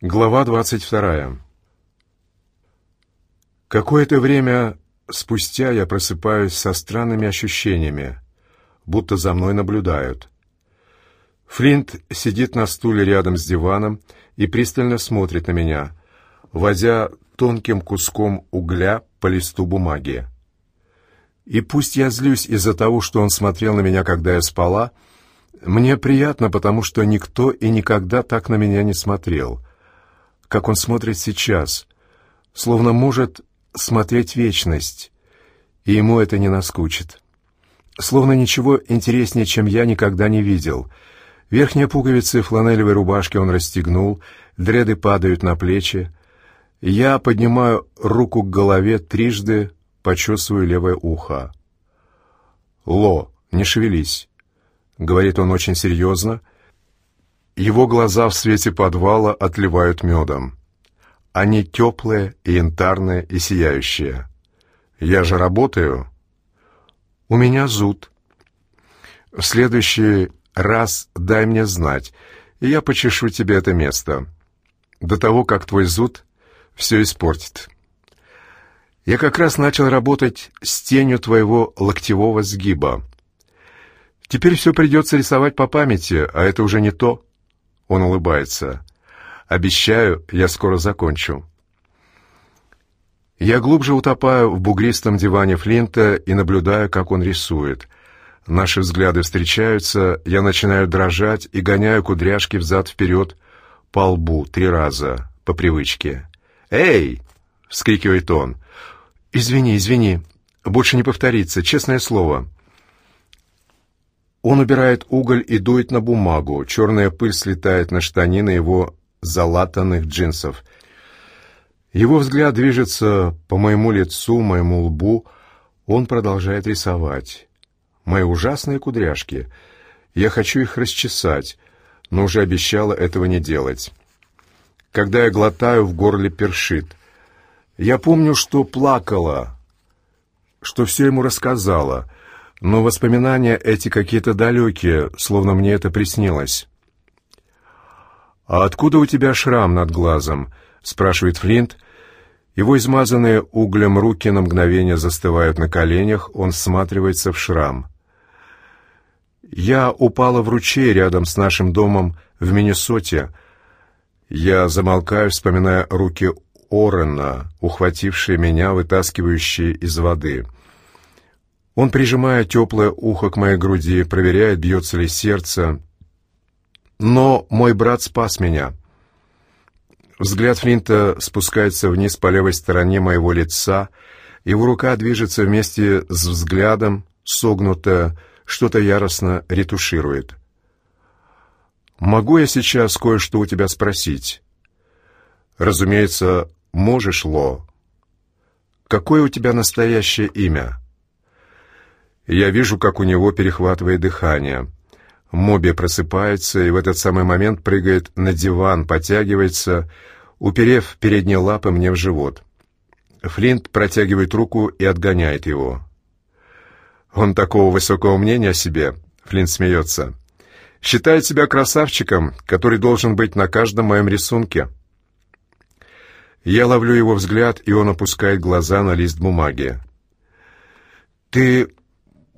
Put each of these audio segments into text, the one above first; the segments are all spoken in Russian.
Глава двадцать вторая. Какое-то время спустя я просыпаюсь со странными ощущениями, будто за мной наблюдают. Флинт сидит на стуле рядом с диваном и пристально смотрит на меня, водя тонким куском угля по листу бумаги. И пусть я злюсь из-за того, что он смотрел на меня, когда я спала, мне приятно, потому что никто и никогда так на меня не смотрел — как он смотрит сейчас, словно может смотреть вечность, и ему это не наскучит. Словно ничего интереснее, чем я, никогда не видел. Верхние пуговицы фланелевой рубашки он расстегнул, дреды падают на плечи. Я поднимаю руку к голове трижды, почесываю левое ухо. «Ло, не шевелись», — говорит он очень серьезно, — его глаза в свете подвала отливают медом. Они теплые, и янтарные и сияющие. Я же работаю. У меня зуд. В следующий раз дай мне знать, и я почешу тебе это место. До того, как твой зуд все испортит. Я как раз начал работать с тенью твоего локтевого сгиба. Теперь все придется рисовать по памяти, а это уже не то. Он улыбается. «Обещаю, я скоро закончу». Я глубже утопаю в бугристом диване Флинта и наблюдаю, как он рисует. Наши взгляды встречаются, я начинаю дрожать и гоняю кудряшки взад-вперед по лбу три раза, по привычке. «Эй!» — вскрикивает он. «Извини, извини, больше не повторится, честное слово». Он убирает уголь и дует на бумагу. Черная пыль слетает на штанины его залатанных джинсов. Его взгляд движется по моему лицу, моему лбу. Он продолжает рисовать. Мои ужасные кудряшки. Я хочу их расчесать, но уже обещала этого не делать. Когда я глотаю, в горле першит. Я помню, что плакала, что все ему рассказала — но воспоминания эти какие-то далекие, словно мне это приснилось. «А откуда у тебя шрам над глазом?» — спрашивает Флинт. Его измазанные углем руки на мгновение застывают на коленях, он всматривается в шрам. «Я упала в ручей рядом с нашим домом в Миннесоте. Я замолкаю, вспоминая руки Орена, ухватившие меня, вытаскивающие из воды». Он прижимает теплое ухо к моей груди, проверяет, бьется ли сердце. Но мой брат спас меня. Взгляд Флинта спускается вниз по левой стороне моего лица, его рука движется вместе с взглядом, согнутая, что-то яростно ретуширует. «Могу я сейчас кое-что у тебя спросить?» «Разумеется, можешь, Ло. Какое у тебя настоящее имя?» Я вижу, как у него перехватывает дыхание. Моби просыпается и в этот самый момент прыгает на диван, потягивается, уперев передние лапы мне в живот. Флинт протягивает руку и отгоняет его. «Он такого высокого мнения о себе», — Флинт смеется. «Считает себя красавчиком, который должен быть на каждом моем рисунке». Я ловлю его взгляд, и он опускает глаза на лист бумаги. «Ты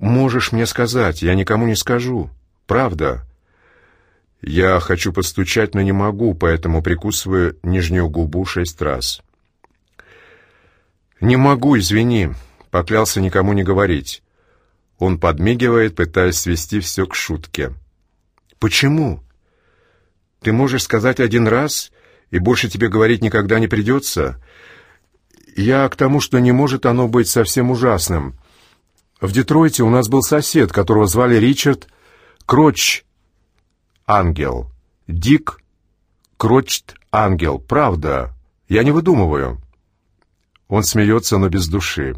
Можешь мне сказать, я никому не скажу. Правда. Я хочу постучать, но не могу, поэтому прикусываю нижнюю губу шесть раз. Не могу, извини. Поклялся никому не говорить. Он подмигивает, пытаясь свести все к шутке. Почему? Ты можешь сказать один раз, и больше тебе говорить никогда не придется? Я к тому, что не может оно быть совсем ужасным. В Детройте у нас был сосед, которого звали Ричард Кроч Ангел. Дик Крочт Ангел. Правда. Я не выдумываю. Он смеется, но без души.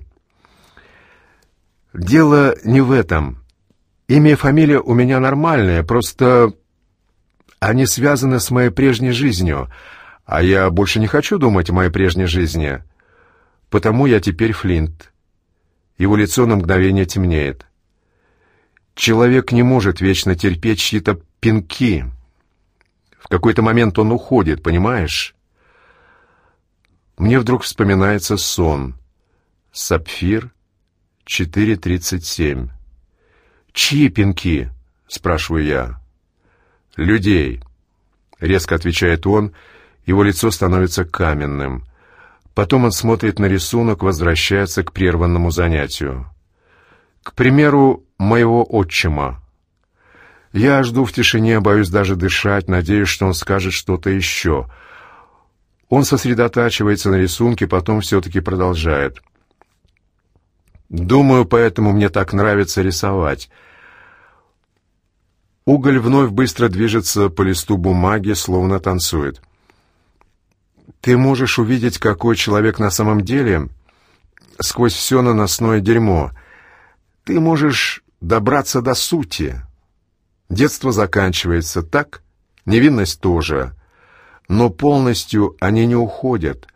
Дело не в этом. Имя и фамилия у меня нормальные, просто они связаны с моей прежней жизнью, а я больше не хочу думать о моей прежней жизни. Потому я теперь Флинт. Его лицо на мгновение темнеет. Человек не может вечно терпеть чьи-то пинки. В какой-то момент он уходит, понимаешь? Мне вдруг вспоминается сон. Сапфир, 4.37. «Чьи пинки?» — спрашиваю я. «Людей», — резко отвечает он, его лицо становится каменным. Потом он смотрит на рисунок, возвращается к прерванному занятию. К примеру, моего отчима. Я жду в тишине, боюсь даже дышать, надеюсь, что он скажет что-то еще. Он сосредотачивается на рисунке, потом все-таки продолжает. Думаю, поэтому мне так нравится рисовать. Уголь вновь быстро движется по листу бумаги, словно танцует. Ты можешь увидеть, какой человек на самом деле сквозь все наносное дерьмо. Ты можешь добраться до сути. Детство заканчивается, так? Невинность тоже. Но полностью они не уходят.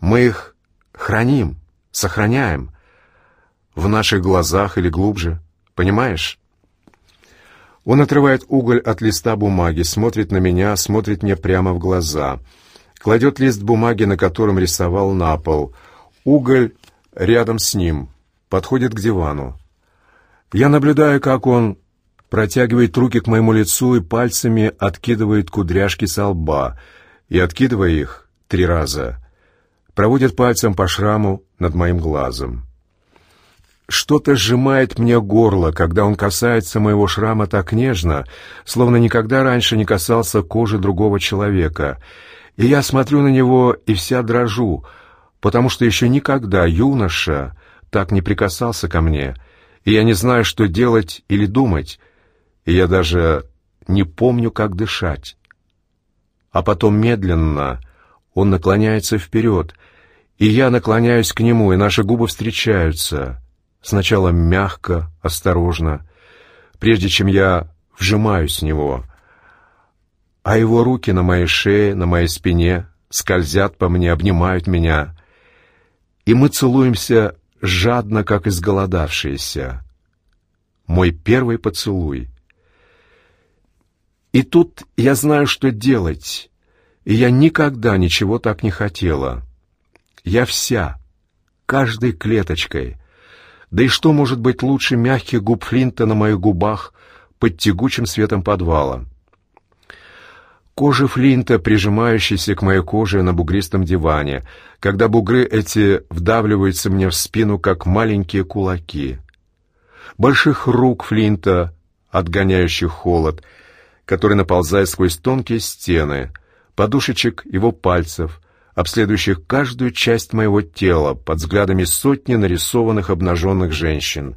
Мы их храним, сохраняем. В наших глазах или глубже. Понимаешь? Он отрывает уголь от листа бумаги, смотрит на меня, смотрит мне прямо в глаза. Кладет лист бумаги, на котором рисовал на пол. Уголь рядом с ним. Подходит к дивану. Я наблюдаю, как он протягивает руки к моему лицу и пальцами откидывает кудряшки со лба, и, откидывая их три раза, проводит пальцем по шраму над моим глазом. Что-то сжимает мне горло, когда он касается моего шрама так нежно, словно никогда раньше не касался кожи другого человека. И я смотрю на него и вся дрожу, потому что еще никогда юноша так не прикасался ко мне, и я не знаю, что делать или думать, и я даже не помню, как дышать. А потом медленно он наклоняется вперед, и я наклоняюсь к нему, и наши губы встречаются — Сначала мягко, осторожно, прежде чем я вжимаюсь в него, а его руки на моей шее, на моей спине скользят по мне, обнимают меня, и мы целуемся жадно, как изголодавшиеся. Мой первый поцелуй. И тут я знаю, что делать, и я никогда ничего так не хотела. Я вся, каждой клеточкой — да и что может быть лучше мягких губ Флинта на моих губах под тягучим светом подвала? Кожа Флинта, прижимающаяся к моей коже на бугристом диване, когда бугры эти вдавливаются мне в спину, как маленькие кулаки. Больших рук Флинта, отгоняющих холод, который наползает сквозь тонкие стены, подушечек его пальцев — обследующих каждую часть моего тела под взглядами сотни нарисованных обнаженных женщин.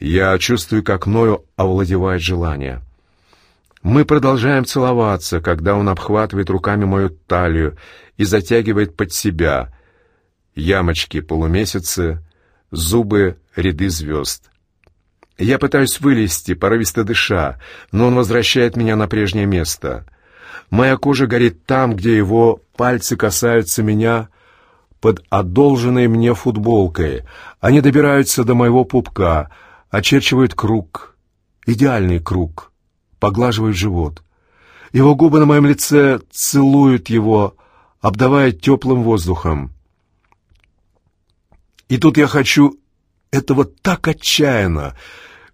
Я чувствую, как мною овладевает желание. Мы продолжаем целоваться, когда он обхватывает руками мою талию и затягивает под себя. Ямочки, полумесяцы, зубы, ряды звезд. Я пытаюсь вылезти, порывисто дыша, но он возвращает меня на прежнее место — Моя кожа горит там, где его пальцы касаются меня под одолженной мне футболкой. Они добираются до моего пупка, очерчивают круг, идеальный круг, поглаживают живот. Его губы на моем лице целуют его, обдавая теплым воздухом. И тут я хочу этого так отчаянно,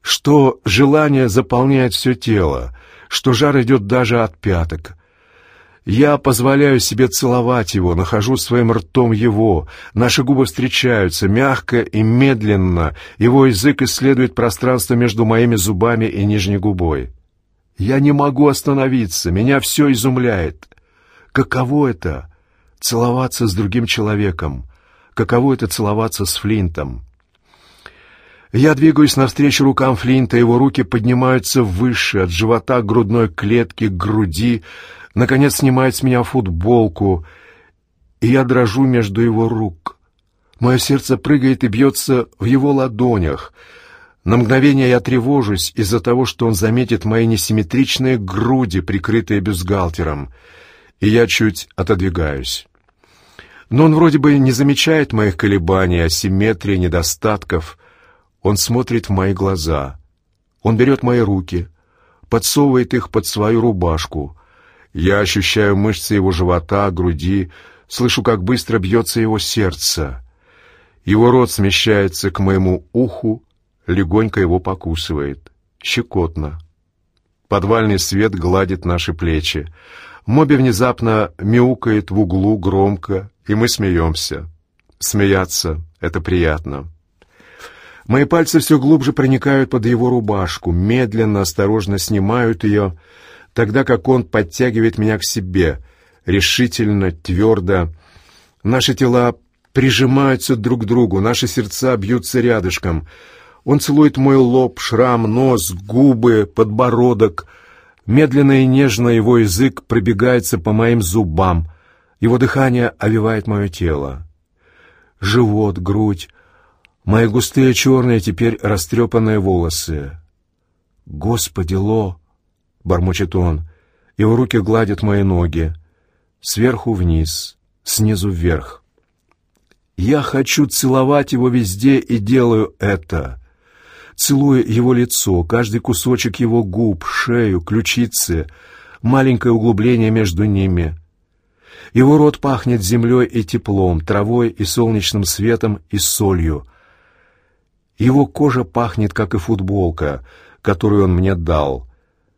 что желание заполняет все тело, что жар идет даже от пяток. Я позволяю себе целовать его, нахожу своим ртом его. Наши губы встречаются, мягко и медленно. Его язык исследует пространство между моими зубами и нижней губой. Я не могу остановиться, меня все изумляет. Каково это — целоваться с другим человеком? Каково это — целоваться с Флинтом? Я двигаюсь навстречу рукам Флинта, его руки поднимаются выше, от живота к грудной клетке, к груди, наконец снимает с меня футболку, и я дрожу между его рук. Мое сердце прыгает и бьется в его ладонях. На мгновение я тревожусь из-за того, что он заметит мои несимметричные груди, прикрытые бюстгальтером, и я чуть отодвигаюсь. Но он вроде бы не замечает моих колебаний, асимметрии, недостатков. Он смотрит в мои глаза. Он берет мои руки, подсовывает их под свою рубашку — Я ощущаю мышцы его живота, груди, слышу, как быстро бьется его сердце. Его рот смещается к моему уху, легонько его покусывает. Щекотно. Подвальный свет гладит наши плечи. Моби внезапно мяукает в углу громко, и мы смеемся. Смеяться — это приятно. Мои пальцы все глубже проникают под его рубашку, медленно, осторожно снимают ее, тогда как он подтягивает меня к себе, решительно, твердо. Наши тела прижимаются друг к другу, наши сердца бьются рядышком. Он целует мой лоб, шрам, нос, губы, подбородок. Медленно и нежно его язык пробегается по моим зубам. Его дыхание овивает мое тело. Живот, грудь, мои густые черные, теперь растрепанные волосы. «Господи, Ло!» — бормочет он. Его руки гладят мои ноги. Сверху вниз, снизу вверх. Я хочу целовать его везде и делаю это. Целую его лицо, каждый кусочек его губ, шею, ключицы, маленькое углубление между ними. Его рот пахнет землей и теплом, травой и солнечным светом и солью. Его кожа пахнет, как и футболка, которую он мне дал,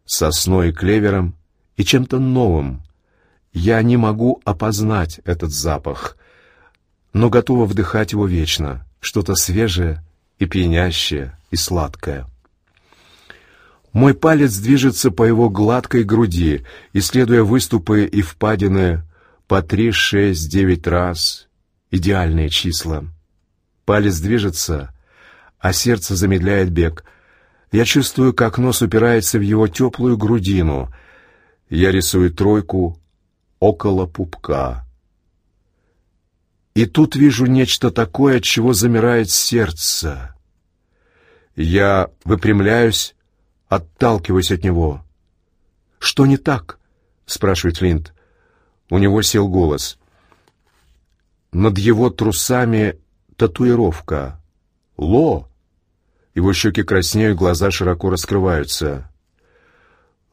сосной и клевером и чем-то новым. Я не могу опознать этот запах, но готова вдыхать его вечно, что-то свежее и пьянящее и сладкое. Мой палец движется по его гладкой груди, исследуя выступы и впадины по три, шесть, девять раз. Идеальные числа. Палец движется, а сердце замедляет бег. Я чувствую, как нос упирается в его теплую грудину. Я рисую тройку около пупка. И тут вижу нечто такое, от чего замирает сердце. Я выпрямляюсь, отталкиваюсь от него. «Что не так?» — спрашивает Флинт. У него сел голос. Над его трусами татуировка. «Ло!» Его щеки краснеют, глаза широко раскрываются.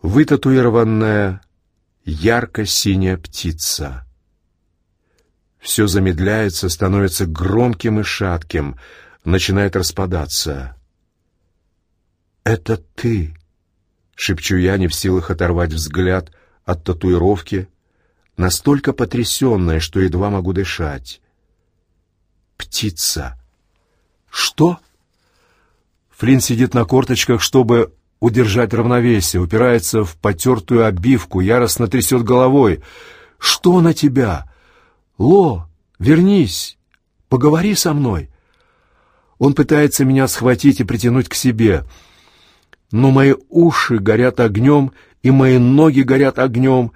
Вытатуированная ярко-синяя птица. Все замедляется, становится громким и шатким, начинает распадаться. «Это ты!» — шепчу я, не в силах оторвать взгляд от татуировки, настолько потрясенная, что едва могу дышать. «Птица!» «Что?» Флинн сидит на корточках, чтобы удержать равновесие, упирается в потертую обивку, яростно трясет головой. «Что на тебя?» «Ло, вернись! Поговори со мной!» Он пытается меня схватить и притянуть к себе, но мои уши горят огнем, и мои ноги горят огнем,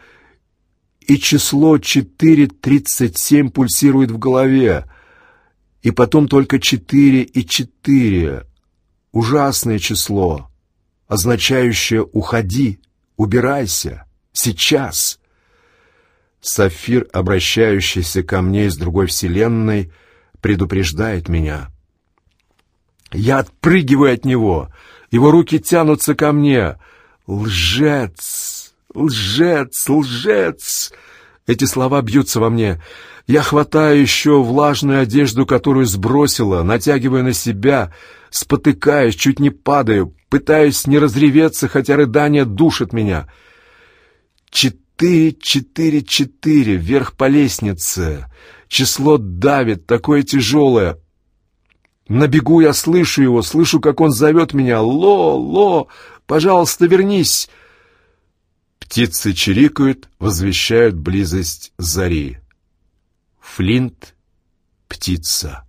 и число 4.37 пульсирует в голове, и потом только 4 и 4. Ужасное число, означающее «уходи», «убирайся», «сейчас». Сафир, обращающийся ко мне из другой вселенной, предупреждает меня. Я отпрыгиваю от него. Его руки тянутся ко мне. Лжец! Лжец! Лжец! Эти слова бьются во мне. Я хватаю еще влажную одежду, которую сбросила, натягиваю на себя, спотыкаюсь, чуть не падаю, пытаюсь не разреветься, хотя рыдание душит меня. Четыре Четыре, четыре, вверх по лестнице. Число давит, такое тяжелое. На бегу я слышу его, слышу, как он зовет меня. «Ло, Ло, пожалуйста, вернись!» Птицы чирикают, возвещают близость зари. Флинт — птица.